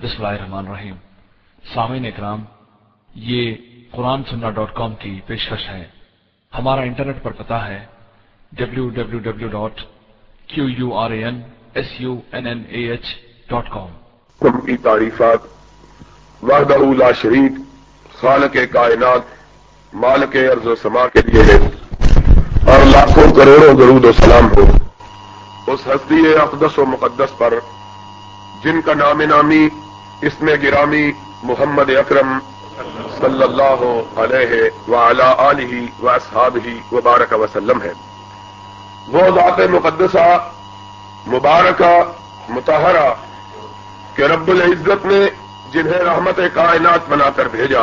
الرحمن الرحیم سامعین اکرام، یہ قرآن سننا ڈاٹ کام کی پیشکش ہے۔ ہمارا انٹرنیٹ پر پتا ہے W W W dot Q U R A N S U N N A H dot com کی تعریفات، وحدہ لا شریک، خالق کائنات، مالک ارض و سما کے لیے ہے۔ اور لاکھوں کروڑوں درود و سلام ہو۔ اس ہستی اقدس و مقدس پر، جن کا نام نامی اس میں گرامی محمد اکرم صلی اللہ علیہ ولی و اصحاب ہی وبارک وسلم ہے وہ ذات مقدسہ، مبارکہ متحرہ کہ رب العزت نے جنہیں رحمت کائنات بنا کر بھیجا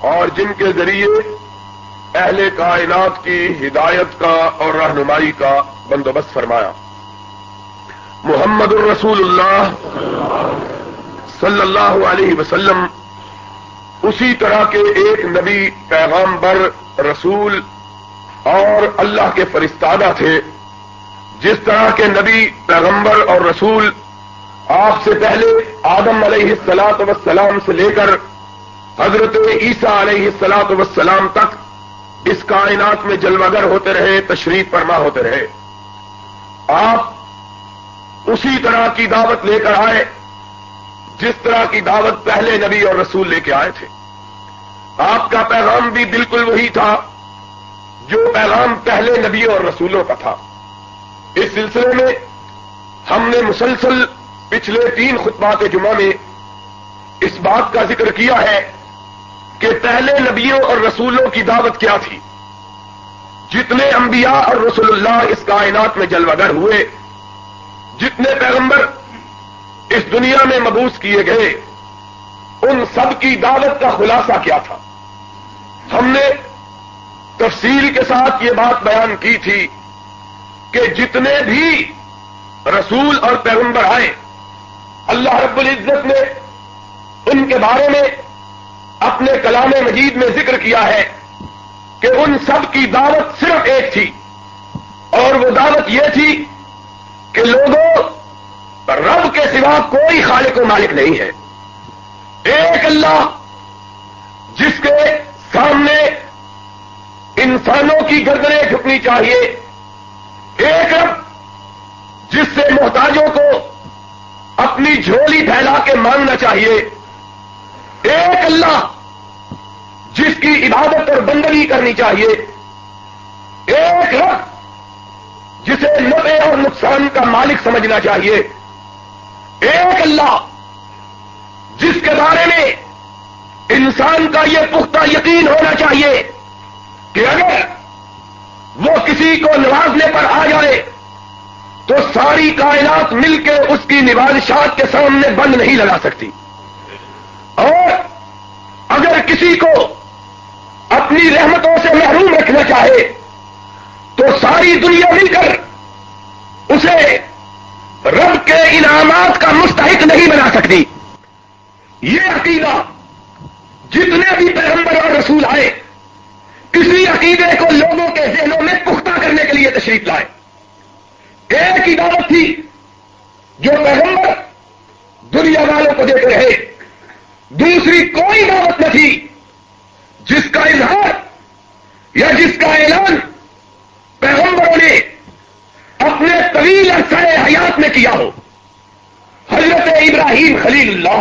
اور جن کے ذریعے اہل کائنات کی ہدایت کا اور رہنمائی کا بندوبست فرمایا۔ محمد الرسول اللہ صلی اللہ علیہ وسلم، اسی طرح کے ایک نبی پیغامبر رسول اور اللہ کے فرستادہ تھے۔ جس طرح کے نبی پیغمبر اور رسول آپ سے پہلے آدم علیہ السلاط وسلام سے لے کر حضرت عیسیٰ علیہ السلاط وسلام تک اس کائنات میں جلوگر ہوتے رہے، تشریف فرما ہوتے رہے۔ آپ اسی طرح کی دعوت لے کر آئے۔ جس طرح کی دعوت پہلے نبی اور رسول لے کے آئے تھے۔ آپ کا پیغام بھی بالکل وہی تھا جو پیغام پہلے نبیوں اور رسولوں کا تھا۔ اس سلسلے میں ہم نے مسلسل پچھلے تین خطبات جمعہ میں اس بات کا ذکر کیا ہے کہ پہلے نبیوں اور رسولوں کی دعوت کیا تھی۔ جتنے انبیاء اور رسول اللہ اس کائنات میں جلوگر ہوئے، جتنے پیغمبر اس دنیا میں مبوس کیے گئے ان سب کی دعوت کا خلاصہ کیا تھا۔ ہم نے تفصیل کے ساتھ یہ بات بیان کی تھی کہ جتنے بھی رسول اور پیغمبر آئے، اللہ رب العزت نے ان کے بارے میں اپنے کلام مجید میں ذکر کیا ہے کہ ان سب کی دعوت صرف ایک تھی۔ اور وہ دعوت یہ تھی کہ لوگوں رب کے سوا کوئی خالق و مالک نہیں ہے۔ ایک اللہ جس کے سامنے انسانوں کی گردنیں جھکنی چاہیے۔ ایک رب جس سے محتاجوں کو اپنی جھولی پھیلا کے مانگنا چاہیے۔ ایک اللہ جس کی عبادت اور بندگی کرنی چاہیے۔ ایک رب جسے نفع اور نقصان کا مالک سمجھنا چاہیے۔ ایک اللہ جس کے بارے میں انسان کا یہ پختہ یقین ہونا چاہیے کہ اگر وہ کسی کو نوازنے پر آ جائے تو ساری کائنات مل کے اس کی نوازشات کے سامنے بند نہیں لگا سکتی۔ اور اگر کسی کو اپنی رحمتوں سے محروم رکھنا چاہے تو ساری دنیا مل کر اسے رب کے انعامات کا مستحق نہیں بنا سکتی۔ یہ عقیدہ جتنے بھی پیغمبر اور رسول آئے کسی عقیدے کو لوگوں کے ذہنوں میں پختہ کرنے کے لیے تشریف لائے۔ ایک ہی دعوت تھی، جو پیغمبر دنیا والوں کو دیتے رہے، دوسری کوئی دعوت نہ تھی، جس کا اظہار یا جس کا اعلان پیغمبروں نے اپنے طویل عرصہ حیات کیا ہو؟ حضرت ابراہیم خلیل اللہ،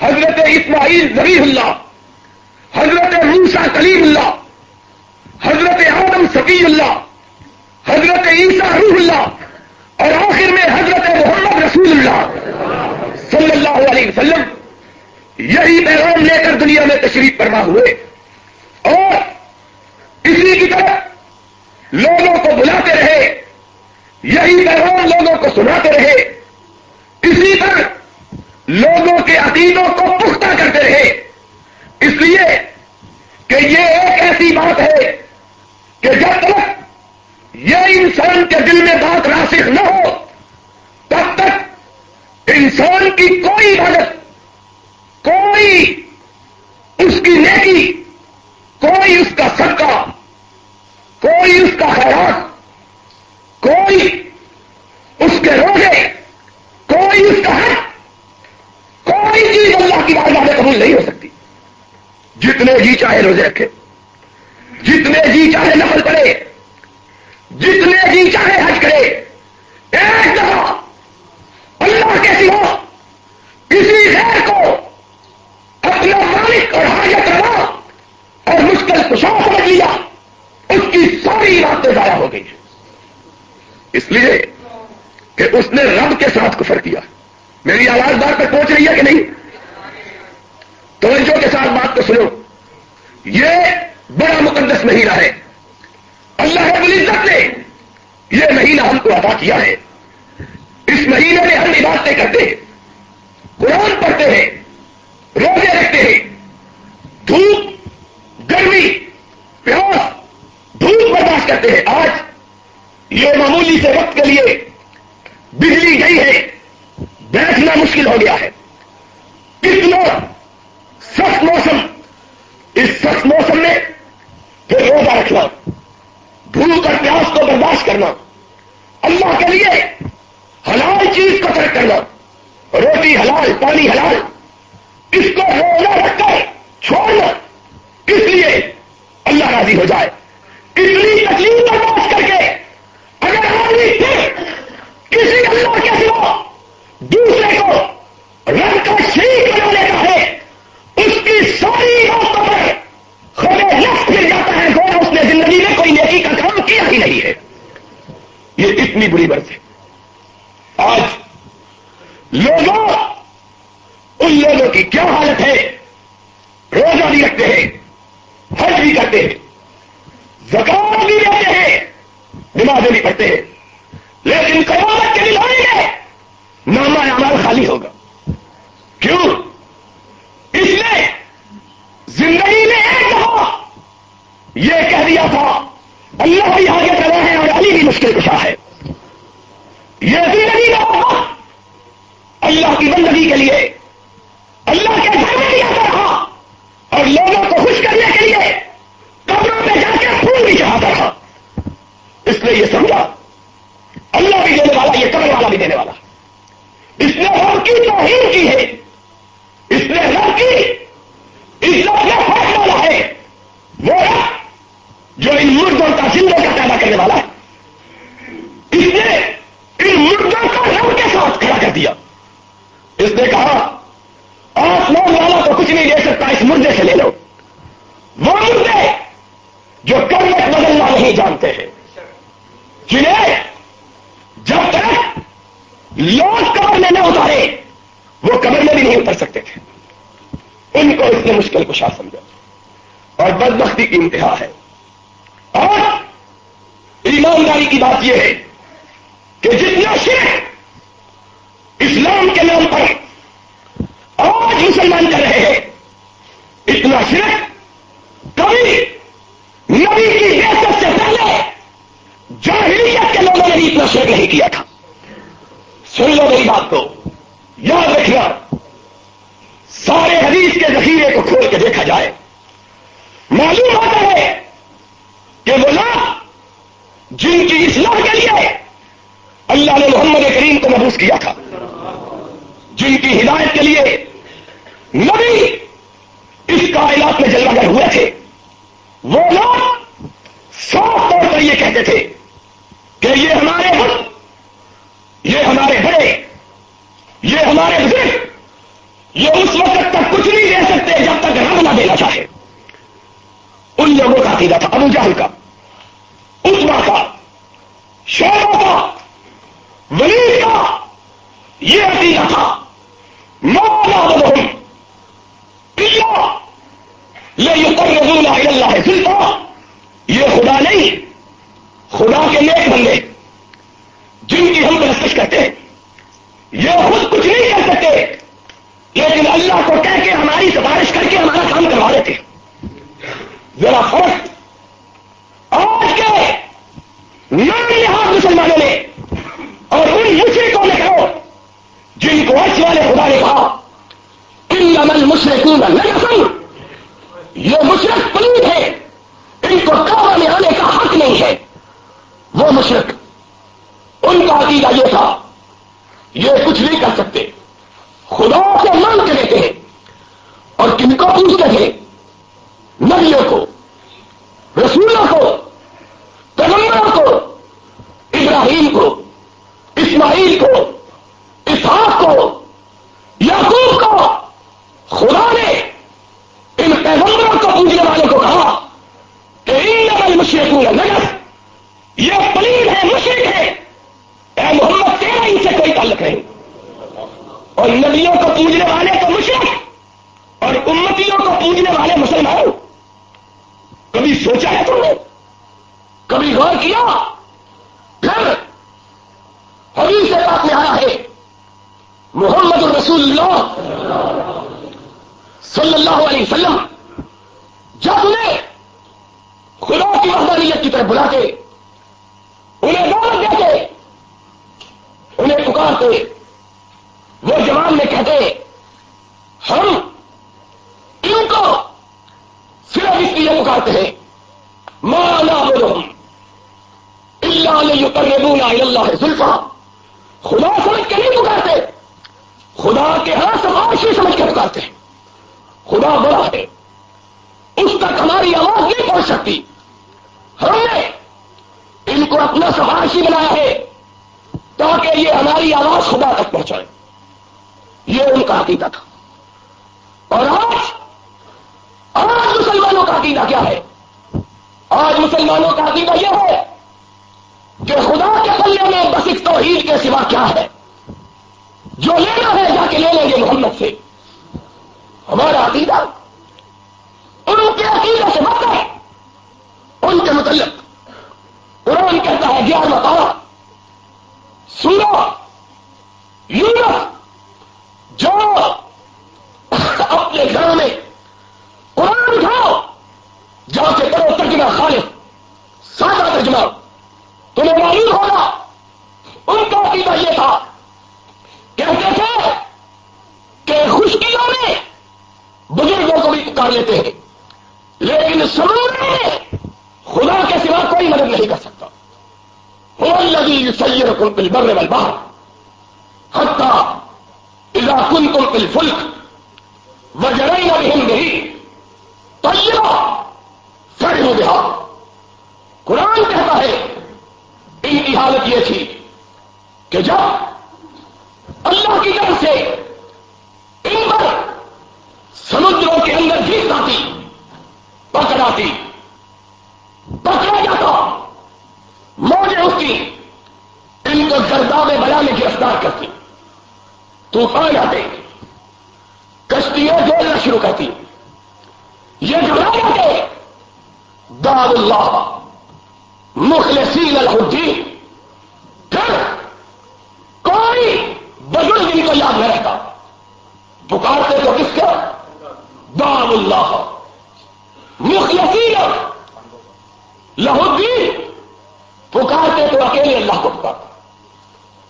حضرت اسماعیل ذبیح اللہ، حضرت موسا کلیم اللہ، حضرت آدم سفی اللہ، حضرت عیسیٰ روح اللہ، اور آخر میں حضرت محمد رسول اللہ صلی اللہ علیہ وسلم۔ یہی پیغام لے کر دنیا میں تشریف فرما ہوئے۔ اور اسی کی طرح لوگوں کو بلاتے رہے۔ یہی پیغام لوگوں کو سناتے رہے۔ اسی طرح لوگوں کے عقیدوں کو پختہ کرتے رہے۔ اس لیے کہ یہ ایک ایسی بات ہے کہ جب تک یہ انسان کے دل میں بات راسخ نہ ہو، تب تک انسان کی کوئی عادت کوئی اس کی نیکی، کوئی اس کا صدقہ، کوئی اس کا خیرات کوئی اس کے روزے کوئی اس کا حق کی بارگاہ میں قبول نہیں ہو سکتی جتنے جی چاہے روزے رکھے، جتنے جی چاہے نفل کرے، جتنے جی چاہے حج کرے، ایک دفعہ اللہ کے سوا کسی غیر کو اپنا مالک اور حاجت روا اور مشکل کشا سمجھ لیا اس کی ساری باتیں ضائع ہو گئی۔ اس لیے کہ اس نے رب کے ساتھ کفر کیا۔ میری آواز بار پہ پہنچ رہی ہے کہ نہیں؟ توجہ کے ساتھ بات کو سنو۔ یہ بڑا مقدس مہینہ ہے۔ اللہ رب العزت نے یہ مہینہ ہم کو عطا کیا ہے۔ اس مہینے میں ہم عبادتیں کرتے ہیں۔ قرآن پڑھتے ہیں۔ روزے رکھتے ہیں۔ دھوپ، گرمی، پیاس، دھوپ برداشت کرتے ہیں۔ آج یہ معمولی سے وقت کے لیے بجلی گئی ہے۔ بیٹھنا مشکل ہو گیا ہے۔ کتنا سخت موسم اس سخت موسم میں پھر روزہ رکھنا بھوک اور پیاس کو برداشت کرنا۔ اللہ کے لیے حلال چیز کو ترک کرنا۔ روٹی حلال، پانی حلال۔ اس کو روزہ رکھ کر چھوڑنا۔ اس لیے؟ اللہ راضی ہو جائے اتنی تکلیف برداشت کر کے اگر آدمی پھر کسی اللہ کے سوا دوسرے کو رنگ کا شریک بنا لیتا ہے اس کی ساری راستوں پر خود لفظ مل جاتا ہے گویا اس نے زندگی میں کوئی نیکی کا کام کیا ہی نہیں ہے یہ اتنی آج لوگوں، ان لوگوں کی کیا حالت ہے؟ روزہ بھی رکھتے ہیں، حج بھی کرتے ہیں زکات بھی دیتے ہیں، نمازیں بھی پڑھتے ہیں۔ لیکن قیامت کے دن آئیں گے ناما نامال خالی ہوگا۔ کیوں؟ اس نے زندگی میں ایک دفعہ یہ کہہ دیا تھا، اللہ بھی آگے کرا ہے اور علی بھی مشکل کشا ہے۔ یہ زندگی کا اللہ کی بندگی کے لیے اللہ کے گھر میں دیا رہا۔ اور لوگوں کو خوش کرنے کے لیے کمروں میں جا کے پھول بھی چڑھاتا رہا اس نے یہ سمجھا۔ اللہ بھی دینے والا، یہ قبر والا بھی دینے والا۔ اس نے رب کی، توہین کی ہے۔ اس نے رب کی۔ اس میں فرق والا ہے۔ وہ جو ان مردوں کا زندوں کا پیدا کرنے والا ہے۔ اس نے ان مردوں کا رب کے ساتھ کھڑا کر دیا۔ اس نے کہا آپ لوگ والا تو کچھ نہیں لے سکتا، اس مردے سے لے لو۔ وہ مردے جو کروٹ بدلنا نہیں جانتے ہیں، جنہیں جب تک لوگ قبر میں نہ اتارے، وہ قبر میں بھی نہیں اتر سکتے تھے۔ ان کو اس نے مشکل کو شاہ سمجھا۔ اور بدبختی کی انتہا ہے۔ اور ایمانداری کی بات یہ ہے کہ جتنا شرک اسلام کے نام پر آج مسلمان کر رہے ہیں اتنا شرک کبھی نبی کی حیثیت سے پہلے جاہلیت کے لوگوں نے بھی اتنا شرک نہیں کیا تھا سن لو میری بات کو یاد رکھنا سارے حدیث کے ذخیرے کو کھول کے دیکھا جائے معلوم ہوتا ہے کہ وہ لوگ جن کی اصلاح کے لیے اللہ نے محمد کیا تھا جن کی ہدایت کے لیے نبی محمد الرسول اللہ صلی اللہ علیہ وسلم جب انہیں خدا کی وحدانیت کی طرف بلاتے، انہیں دعوت دیتے، انہیں پکارتے، وہ جوان میں کہتے، ہم ان کو صرف اس لیے پکارتے ہیں مانا بولو اللہ کر اللہ زلفا خدا سمجھ کے نہیں پکارتے خدا کے ہاں سماشی سمجھ کے پکارتے ہیں۔ خدا بڑا ہے۔ اس تک ہماری آواز نہیں پہنچ سکتی۔ ہم نے ان کو اپنا سماشی بنایا ہے تاکہ یہ ہماری آواز خدا تک پہنچائے۔ یہ ان کا عقیدہ تھا۔ اور آج آج مسلمانوں کا عقیدہ کیا ہے؟ آج مسلمانوں کا عقیدہ یہ ہے کہ خدا کے پلے میں بس ایک توحید کے سوا کیا ہے۔ جو گے محمد سے ہمارا عقیدہ ان کے عقیدے سے بات ہے۔ ان کے متعلق قرآن کہتا ہے گیارہ پارا سنو۔ یونس جو اپنے گھروں میں قرآن اٹھاؤ۔ جا کے کرو ترجمہ خالص۔ سادہ ترجمہ۔ تمہیں معلوم ہوگا، ان کا عقیدہ یہ تھا کہتے تھے کہ خشکیوں میں؟ بزرگوں کو بھی پکار لیتے ہیں۔ لیکن سمندر میں خدا کے سوا کوئی مدد نہیں کر سکتا۔ وہ لگی سید کن پل بر بل باہر حتہ ادا کن کن پل فلک و جڑئی ہند ہی طیبہ سر ہو گیا قرآن کہتا ہے، ان کی حالت یہ تھی کہ جب اللہ کی طرف سے ان پر سمندروں کے اندر پکڑا جاتا۔ موجیں اٹھتی ان کو گرداب بلا میں گرفتار کرتی۔ طوفان آتے، کشتیاں جوڑنا شروع کرتی۔ یہ جو جاتے دار اللہ، مخلصین الحدین پھر کوئی بزرگ ان کو یاد نہیں رہتا پکارتے تو کس کا؟ دام اللہ. مخلصین. لہدین پکارتے تو اکیلے اللہ کو پکارتا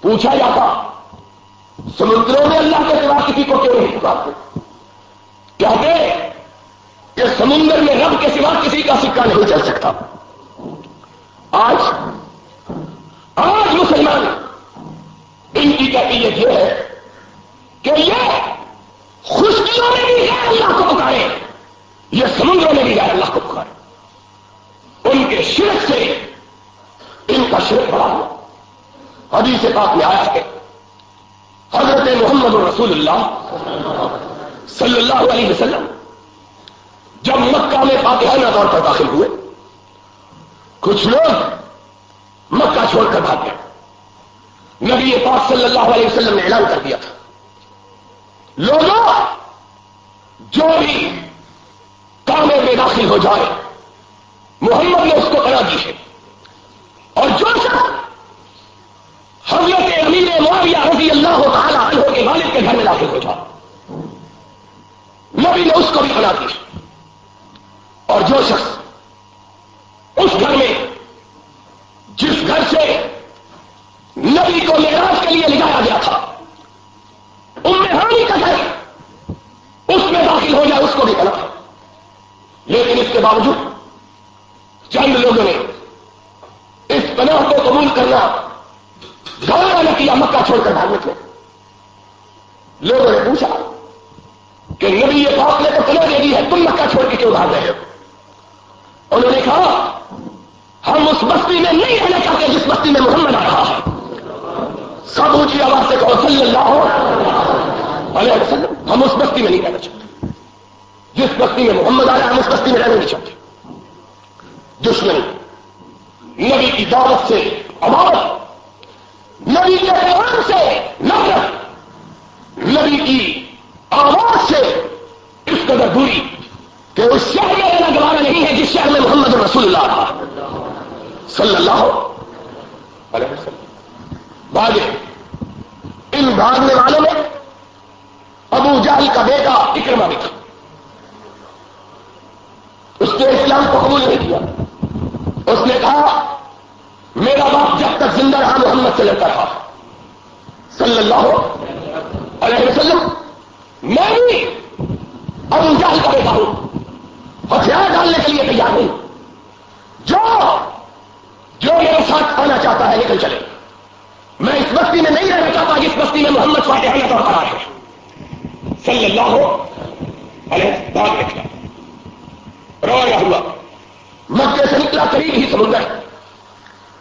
پوچھا جاتا. سمندروں میں اللہ کے سوا کسی کو کیوں نہیں پکارتے؟ کہتے کہ سمندر میں رب کے سوا کسی کا سکہ نہیں چل سکتا۔ آج آج مسلمان ان کی کیفیت یہ ہے کہ یہ خشکیوں میں بھی ہے اللہ کو پکارے، یہ سمندروں میں بھی ہے اللہ کو پکارے۔ ان کے شرک سے ان کا شرک بڑا ہوا۔ ابھی سے میں آیا ہے، حضرت محمد رسول اللہ صلی اللہ علیہ وسلم جب مکہ میں فاتحانہ طور پر داخل ہوئے، کچھ لوگ مکہ چھوڑ کر بھاگ گئے۔ نبی پاک صلی اللہ علیہ وسلم نے اعلان کر دیا تھا۔ لوگوں جو بھی کامے میں داخل ہو جائے، محمد نے اس کو کرا دی ہے۔ اور جو شخص حضرت امیر معاویہ رضی اللہ تعالی عنہ کے والد کے گھر میں داخل ہو جائے، نبی نے اس کو بھی بنا دی اور جو شخص اس گھر میں جس گھر سے نبی کو معراج کے لیے لگایا گیا تھا ان میں ہانی کا گھر اس میں داخل ہو جائے اس کو بھی کرا لیکن اس کے باوجود چند لوگوں نے اس پناہ کو قبول کرنا گوارا نہ کیا مکہ چھوڑ کر بھاگنے تھے لوگوں نے پوچھا کہ نبی یہ بات نے تو پناہ دے دی ہے، تم مکہ چھوڑ کے کیوں بھاگ رہے ہو؟ انہوں نے کہا، ہم اس بستی میں نہیں رہنا چاہتے جس بستی میں محمد آ رہا ہے۔ سب اونچی آواز سے کہو، صلی اللہ علیہ وسلم، ہم اس بستی میں نہیں رہنا چاہتے۔ جس بستی میں محمد آیا ہم اس بستی میں رہنا نہیں چاہتے، دشمنی، نبی کی دعوت سے عبادت نبی کے پیغام سے نفرت، نبی کی آواز سے اس قدر دوری کہ اس شہر میں رہنا گوارا نہیں ہے جس شہر میں محمد رسول اللہ رہا صلی اللہ علیہ وسلم۔ بھاگے۔ ان بھاگنے والوں میں ابو جہل کا بیٹا اکرما بھی تھا۔ اس نے اسلام کو قبول نہیں کیا۔ اس نے کہا، میرا باپ جب تک زندہ رہا محمد سے لڑتا تھا صلی اللہ علیہ وسلم، میں بھی ابو جہل کا بیٹا ہوں۔ ہتھیار ڈالنے کے لیے تیار ہوں جو جو میرے ساتھ آنا چاہتا ہے، نکل چلے۔ میں اس بستی میں نہیں رہنا چاہتا جس بستی میں محمد فاتحانہ طور پر آئے صلی اللہ ہو ارے رویا ہوا مکے سے نکلا قریب ہی سمندر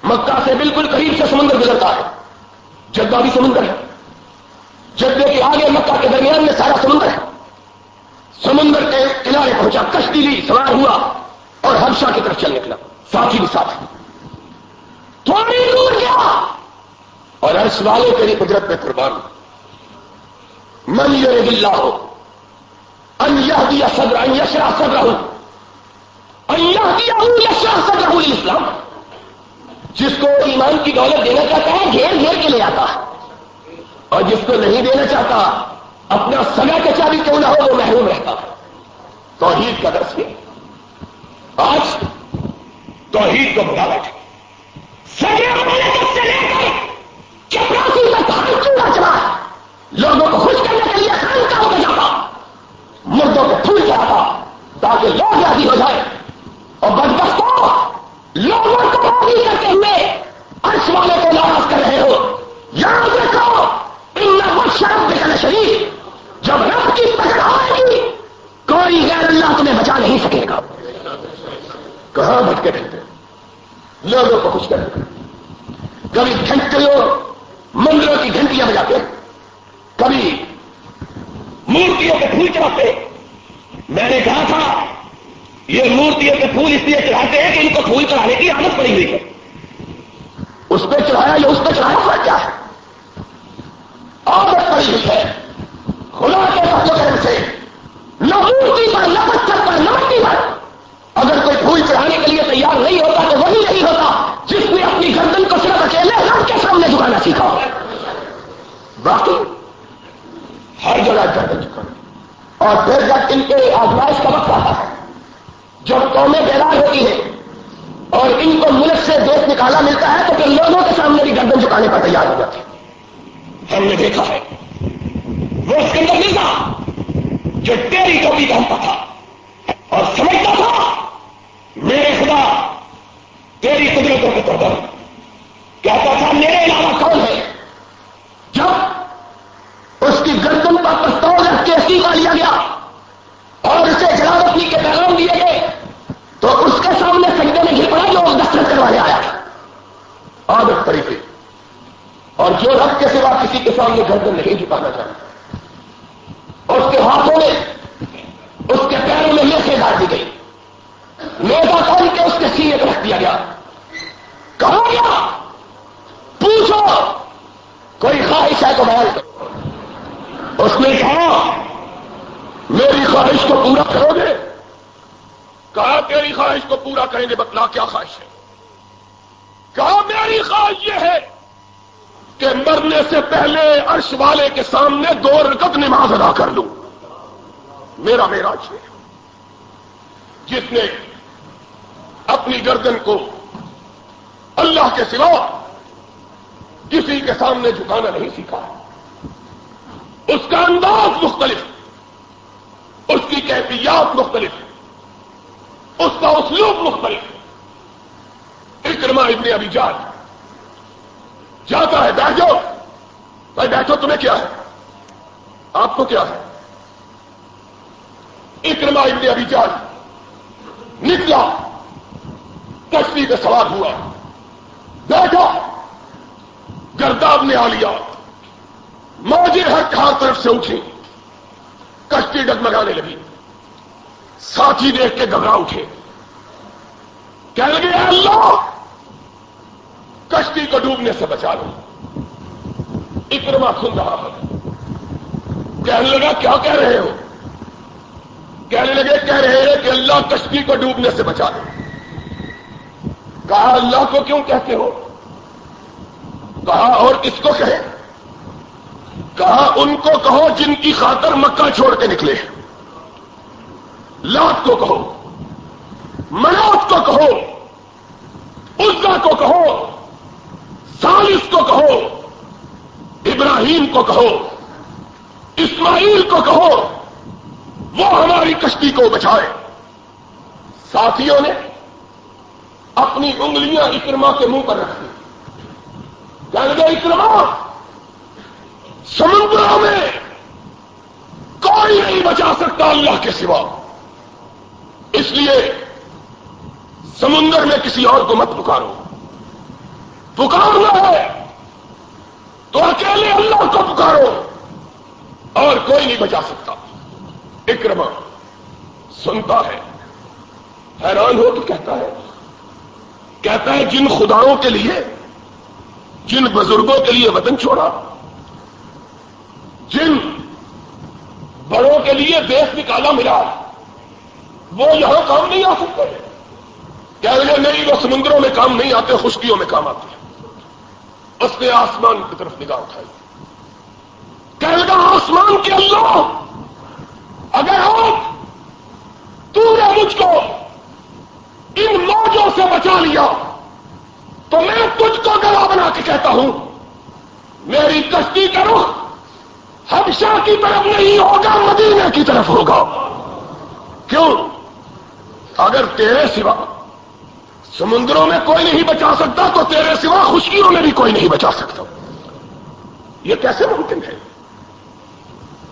مکہ سے بالکل قریب سے سمندر گزرتا ہے۔ جدہ بھی سمندر ہے۔ جدے کے آگے مکہ کے درمیان میں سارا سمندر ہے۔ سمندر کے کنارے پہنچا، کشتی لی سوار ہوا اور ہرشا کی طرف چل نکلا۔ ساتھی بھی ساتھ۔ تھوڑی دور گیا۔ اور ہر والے تیری قدرت میں قربان۔ من یہ گلا ہو انیہ دیا صدر ان یشرا صدر ہوں انیہ دیا ہوں یشرا اسلام جس کو ایمان کی دولت دینا چاہتا ہے، گھیر گھیر کے لے آتا۔ ہے اور جس کو نہیں دینا چاہتا، اپنا سگا چچا بھی کیوں نہ ہو، وہ محروم رہتا۔ توحید کا درس ہے۔ آج توحید کو بڑھا بیٹھے۔ سگے سے لے کر چپراسی کا دھان چوڑا چلا۔ لوگوں کو خوش کرنے کے لیے خان کام ہو جاتا۔ مردوں کو پھول جاتا تاکہ لوگ یادی ہو جائے اور بدبختوں لوگوں کو راضی کرتے ہوئے عرش والے کو ناراض کر رہے ہو۔ یاد رکھو، ان میں شرم دیکھنا شریف جب رب کی پکڑ آئے گی، کوئی غیر اللہ تمہیں بچا نہیں سکے گا۔ کہاں بھٹکے رہتے لوگوں کو خوش کرتے کبھی گھنٹیوں مندروں کی گھنٹیاں بجاتے کبھی مورتیوں کے پھول چڑھاتے میں نے کہا تھا یہ مورتیوں کے پھول اس لیے چڑھاتے ہیں کہ ان کو پھول چڑھانے کی عادت پڑی ہوئی ہے۔ اس پہ چڑھایا یا اس پہ چڑھایا ہوا کیا ہے؟ عادت پڑی ہوئی ہے۔ خدا کے کرم سے نہ مورتی پر نہ پتھر پر نہ مٹی پر اگر کوئی پھول چڑھانے کے لیے تیار نہیں ہوتا تو وہی نہیں ہوتا جس نے اپنی گردن کو صرف اکیلے رب کے سامنے جھکانا سیکھا۔ باقی ہر جگہ گردن جھکانا۔ اور پھر جب ان کے آزمائش کا وقت آتا ہے جب قومیں بیدار ہوتی ہیں اور ان کو ملک سے دیش نکالا ملتا ہے تو پھر لوگوں کے سامنے بھی گردن چکانے پر تیار ہو جاتے ہم نے دیکھا ہے، وہ سکندر مرزا جو تیری ٹوپی پہنتا تھا اور سمجھتا تھا، میرے خدا، تیری قدرتوں کے طور پر کہتا تھا اچھا میرے علاوہ کون ہے؟ جب اس کی گردن پر پستول رکھ کے استعفا لیا گیا اور اسے جلاوطی کے پیغام دیے گئے تو اس کے سامنے سجدے میں گر پڑا جو دستخط کروانے آیا۔ تھا عادت طریقے اور جو رب کے سوا کسی کے سامنے گردن نہیں جھکانا چاہتا۔ اس کے ہاتھوں میں، اس کے پیروں میں میسے ڈال دی گئی۔ نیتا کون کے اس کے سینے کو رکھ دیا گیا۔ کہا گیا، پوچھو، کوئی خواہش ہے تو بیان کرو۔ اس نے کہا، میری خواہش کو پورا کرو گے۔ کہا تیری خواہش کو پورا کریں گے بتلا کیا خواہش ہے۔ کہا میری خواہش یہ ہے کہ مرنے سے پہلے عرش والے کے سامنے دو رکت نماز ادا کر لوں۔ میرا میرا ہے۔ جس نے اپنی گردن کو اللہ کے سوا کسی کے سامنے جھکانا نہیں سیکھا۔ اس کا انداز مختلف، اس کی کیفیات مختلف۔ اس کا اسلوب مختلف اکرما ابن ابھی جان جاتا ہے بیٹھو بھائی، بیٹھو، تمہیں کیا ہے؟ آپ کو کیا ہے؟ اکرما ابن ابھی جان نکلا۔ کشتی پہ سوار ہوا۔ بیٹھا گرداب نے آ لیا۔ موجے ہر ہر طرف سے اٹھی کشتی ڈگمگانے لگی۔ ساتھی دیکھ کے گھبرا اٹھے۔ کہنے لگے اللہ! کشتی کو ڈوبنے سے بچا لو۔ اکرما کھل رہا ہے۔ کہنے لگا، کیا کہہ رہے ہو؟ کہنے لگے، کہہ رہے ہیں کہ اللہ کشتی کو ڈوبنے سے بچا لو کہا، اللہ کو کیوں کہتے ہو؟ کہا، اور کس کو کہے؟ کہا، ان کو کہو جن کی خاطر مکہ چھوڑ کے نکلے ہیں۔ لات کو کہو، منوت کو کہو، عزا کو کہو، سالس کو کہو، ابراہیم کو کہو، اسماعیل کو کہو، وہ ہماری کشتی کو بچائے۔ ساتھیوں نے اپنی انگلیاں اکرما کے منہ پر رکھی کہنے لگے اکرما سمندروں میں کوئی نہیں بچا سکتا اللہ کے سوا۔ اس لیے سمندر میں کسی اور کو مت پکارو۔ پکارنا ہے تو اکیلے اللہ کو پکارو اور کوئی نہیں بچا سکتا۔ اکرما سنتا ہے، حیران ہو تو کہتا ہے۔ کہتا ہے، جن خداؤں کے لیے، جن بزرگوں کے لیے وطن چھوڑا، جن بڑوں کے لیے دیش نکالا ملا۔ وہ یہاں کام نہیں آ سکتے کیا نہیں وہ سمندروں میں کام نہیں آتے، خشکیوں میں کام آتے اس نے آسمان کی طرف نگاہ اٹھائی۔ کہنے لگا، آسمان کے اللہ، اگر آپ، تو نے مجھ کو ان موجوں سے بچا لیا، تو میں تجھ کو گلا بنا کے کہتا ہوں، میری کشتی کا رخ حبشہ کی طرف نہیں ہوگا، مدینہ کی طرف ہوگا۔ کیوں؟ اگر تیرے سوا سمندروں میں کوئی نہیں بچا سکتا، تو تیرے سوا خشکیوں میں بھی کوئی نہیں بچا سکتا۔ یہ کیسے ممکن ہے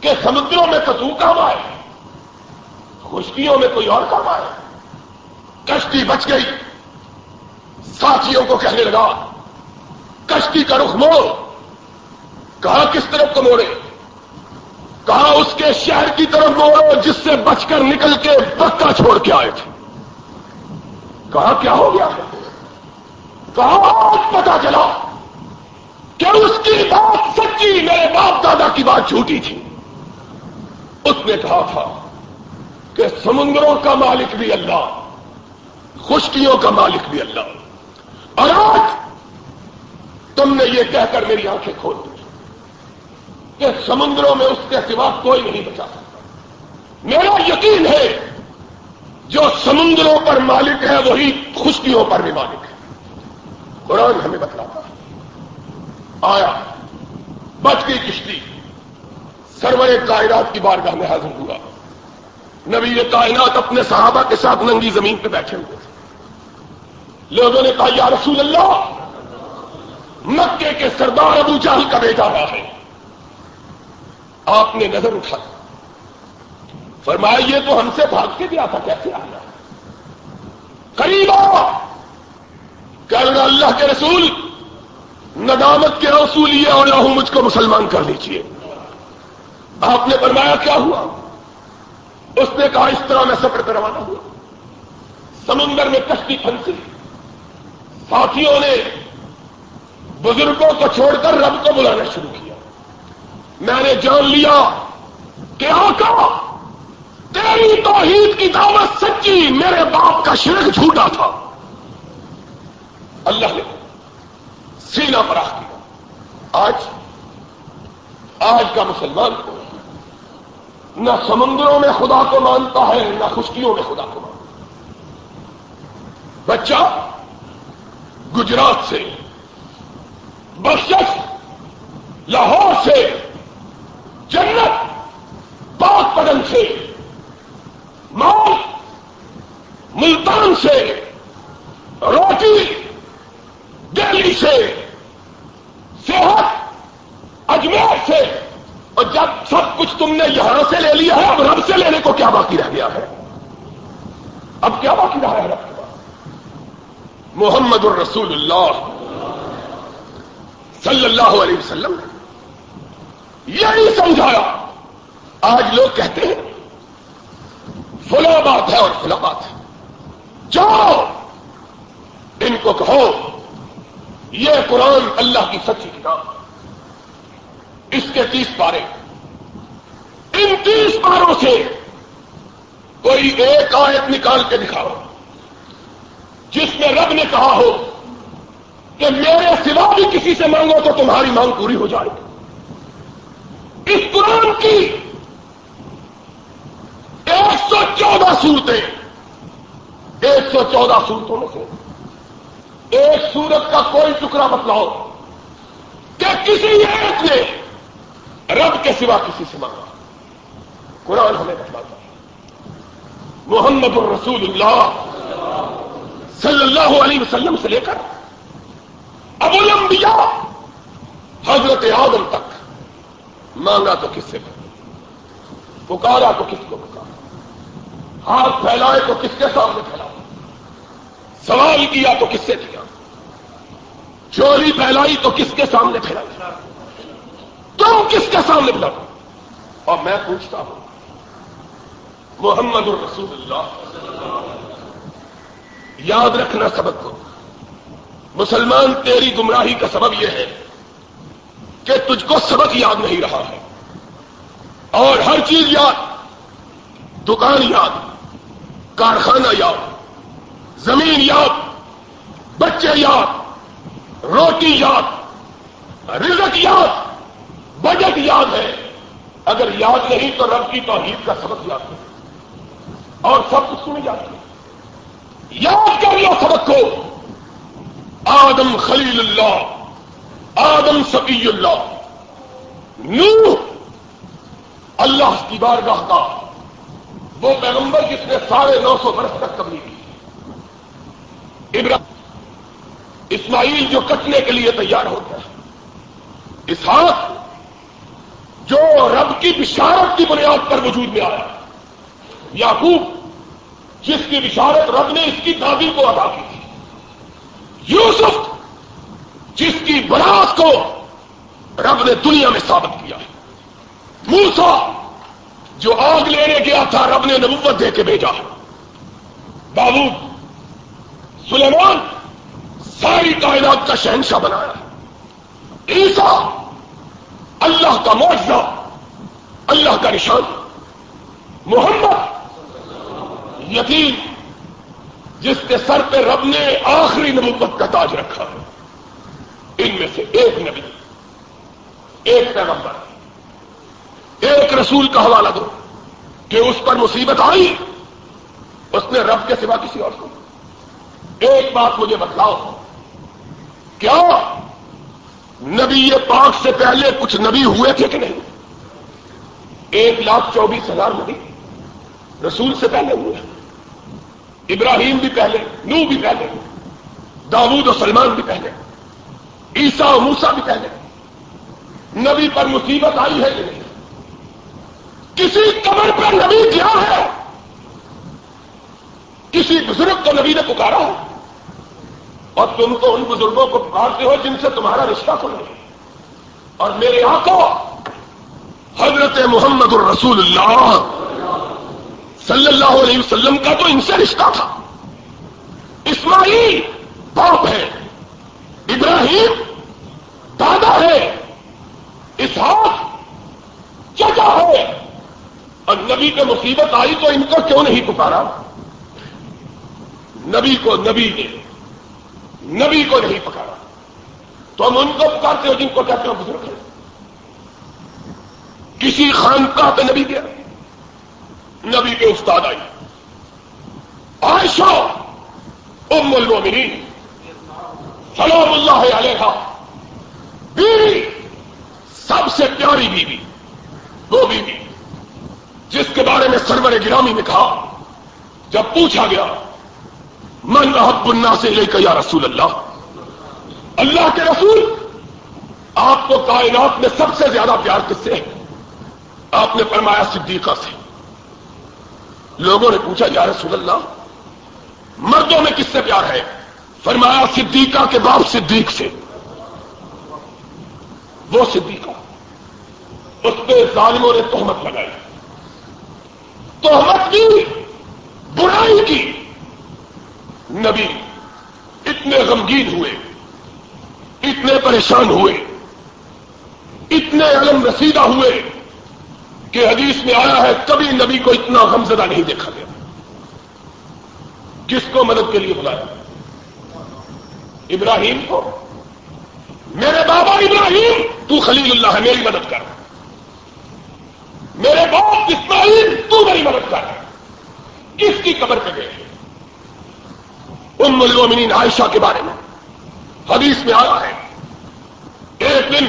کہ سمندروں میں تو کام آئے، خشکیوں میں کوئی اور کام آئے؟ کشتی بچ گئی، ساتھیوں کو کہنے لگا، کشتی کا رخ موڑ۔ کہا کس طرف کو موڑے؟ کہا اس کے شہر کی طرف موڑو جس سے بچ کر نکل کے پکا چھوڑ کے آئے تھے؟ کہا کیا ہو گیا؟ کہا پتا چلا کہ اس کی بات سچی میرے باپ دادا کی بات جھوٹی تھی۔ اس نے کہا تھا کہ سمندروں کا مالک بھی اللہ، خشکیوں کا مالک بھی اللہ۔ اور آج تم نے یہ کہہ کر میری آنکھیں کھول دی کہ سمندروں میں اس کے سوا کوئی نہیں بچا سکتا۔ میرا یقین ہے جو سمندروں پر مالک ہے، وہی خشکیوں پر بھی مالک ہے۔ قرآن ہمیں بتلاتا آیا، بچ گئی کشتی۔ سرور کائنات کی بارگاہ میں حاضر ہوا۔ نبی یہ کائنات اپنے صحابہ کے ساتھ ننگی زمین پہ بیٹھے ہوئے تھے۔ لوگوں نے کہا، یا رسول اللہ، مکے کے سردار ابو جہل کا بیٹا رہا ہے۔ آپ نے نظر اٹھا فرمایا، یہ تو ہم سے بھاگ کے گیا تھا کیسے آیا قریب کہ اللہ کے رسول، ندامت کے رسول، یہ اور لاہوں مجھ کو مسلمان کر لیجیے آپ نے فرمایا، کیا ہوا؟ اس نے کہا، اس طرح میں سفر پہ روانہ ہوا سمندر میں کشتی پھنسی۔ ساتھیوں نے بزرگوں کو چھوڑ کر رب کو بلانا شروع کیا۔ میں نے جان لیا کہ آقا توحید کی دعوت سچی میرے باپ کا شرک جھوٹا تھا۔ اللہ نے سینہ پراہ کیا۔ آج آج کا مسلمان کو نہ سمندروں میں خدا کو مانتا ہے، نہ خشکیوں میں خدا کو مانتا بچہ، گجرات سے بخشش لاہور سے، جنت، پاک پدن سے۔ موت، ملتان سے، روٹی، دہلی سے، صحت، اجمیر سے۔ اور جب سب کچھ تم نے یہاں سے لے لیا ہے، اب رب سے لینے کو کیا باقی رہ گیا ہے؟ اب کیا باقی رہا ہے رب کے محمد الرسول اللہ صلی اللہ علیہ وسلم نے یہی سمجھایا۔ آج لوگ کہتے ہیں بات ہے اور فلا ہے جاؤ۔ ان کو کہو۔ یہ قرآن اللہ کی سچی کتاب اس کے تیس پارے۔ ان تیس پاروں سے کوئی ایک آیت نکال کے دکھاؤ۔ جس میں رب نے کہا ہو کہ میرے سوا بھی کسی سے مانگو تو تمہاری مانگ پوری ہو جائے گی۔ اس قرآن کی سو چودہ صورتیں۔ ایک سو چودہ صورتوں میں سے۔ ایک سورت کا کوئی ٹکڑا بتلاؤ کہ کسی ایک نے رب کے سوا کسی سے مانگا۔ قرآن ہمیں بتلاتا ہے۔ محمد الرسول اللہ صلی اللہ علیہ وسلم سے لے کر ابو الانبیاء حضرت آدم تک مانگا تو کس سے؟ پکارا تو کس کو پکارا؟ ہاتھ پھیلائے تو کس کے سامنے پھیلا سوال کیا تو کس سے کیا؟ چوری پھیلائی تو کس کے سامنے پھیلائی؟ تم کس کے سامنے پھیلا اور میں پوچھتا ہوں، محمد الرسول اللہ، یاد رکھنا سبق کو، مسلمان تیری گمراہی کا سبب یہ ہے کہ تجھ کو سبق یاد نہیں رہا ہے، اور ہر چیز یاد، دکان یاد کارخانہ یاد زمین یاد بچے یاد روٹی یاد رزق یاد بجٹ یاد ہے۔ اگر یاد نہیں تو رب کی توحید کا سبق یاد ہے اور سب کچھ میں یاد ہے یاد کر لو سبق کو۔ آدم خلیل اللہ، آدم سبی اللہ۔ نور اللہ کی بارگاہ کا۔ وہ پیغمبر جس نے ساڑھے نو سو برس تک کمی کی۔ ابراہیم، اسماعیل جو کٹنے کے لیے تیار ہوتا ہے۔ اسحاق جو رب کی بشارت کی بنیاد پر وجود میں آیا۔ یعقوب، جس کی بشارت رب نے اس کی دادی کو ادا کی تھی۔ یوسف، جس کی برات کو رب نے دنیا میں ثابت کیا۔ موسا جو آگ لینے گیا تھا رب نے نبوت دے کے بھیجا۔ بابو سلیمان ساری کائنات کا شہنشاہ بنایا۔ عیسا اللہ کا معاوضہ اللہ کا نشان۔ محمد یتیم جس کے سر پہ رب نے آخری نبوت کا تاج رکھا۔ ان میں سے ایک نبی، ایک پیغمبر۔ ایک رسول کا حوالہ دو کہ اس پر مصیبت آئی، اس نے رب کے سوا کسی اور کو ایک بات مجھے بتلاؤ، کیا نبی پاک سے پہلے کچھ نبی ہوئے تھے کہ نہیں؟ ایک لاکھ چوبیس ہزار نبی رسول سے پہلے ہوئے۔ ابراہیم بھی پہلے نو بھی پہلے، داود و سلمان بھی پہلے عیسا و موسا بھی پہلے۔ نبی پر مصیبت آئی ہے کہ نہیں؟ کسی قبر پر نبی کیا ہے، کسی بزرگ کو نبی نے پکارا ہے، اور تم تو ان بزرگوں کو پکارتے ہو جن سے تمہارا رشتہ کھل اور میرے آقا، حضرت محمد الرسول اللہ صلی اللہ علیہ وسلم کا تو ان سے رشتہ تھا۔ اسماعیل باپ ہے ابراہیم دادا ہے اسحاق چچا ہے اور نبی پہ مصیبت آئی تو ان کو کیوں نہیں پکارا؟ نبی کو نبی نے، نبی کو نہیں پکارا۔ تو ہم ان کو پکارتے ہو جن کو کہتے ہو بزرگ ہیں۔ کسی خانقاہ پہ نبی گیا، نبی کے استاد آئی۔ عائشہ، ام المومنین، سلام اللہ علیہ بیوی، سب سے پیاری بیوی، وہ بیوی۔ جس کے بارے میں سرور گرامی نے کہا، جب پوچھا گیا، من رحب النا سے لے کر یا رسول اللہ؟ اللہ کے رسول، آپ کو کائنات میں سب سے زیادہ پیار کس سے ہے؟ آپ نے فرمایا، صدیقہ سے۔ لوگوں نے پوچھا، یا رسول اللہ، مردوں میں کس سے پیار ہے؟ فرمایا، صدیقہ کے باپ صدیق سے۔ وہ صدیقہ، اس پہ ظالموں نے تہمت لگائی۔ تہمت کی، برائی کی۔ نبی اتنے غمگین ہوئے، اتنے پریشان ہوئے، اتنے علم رسیدہ ہوئے کہ حدیث میں آیا ہے، کبھی نبی کو اتنا غمزدہ نہیں دیکھا گیا۔ کس کو مدد کے لیے بلایا؟ ابراہیم کو۔ میرے بابا ابراہیم، تو خلیل اللہ ہے، میری مدد کر۔ میرے باپ اسماعیل، تو میری مدد کر۔ اس کی قبر پہ گئے۔ ام المومنین عائشہ کے بارے میں حدیث میں آیا ہے۔ ایک دن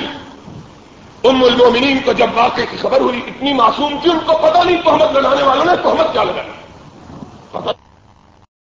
ام المومنین کو جب واقعے کی خبر ہوئی، اتنی معصوم تھی، ان کو پتا نہیں تہمت لگانے والوں نے تہمت کیا لگائی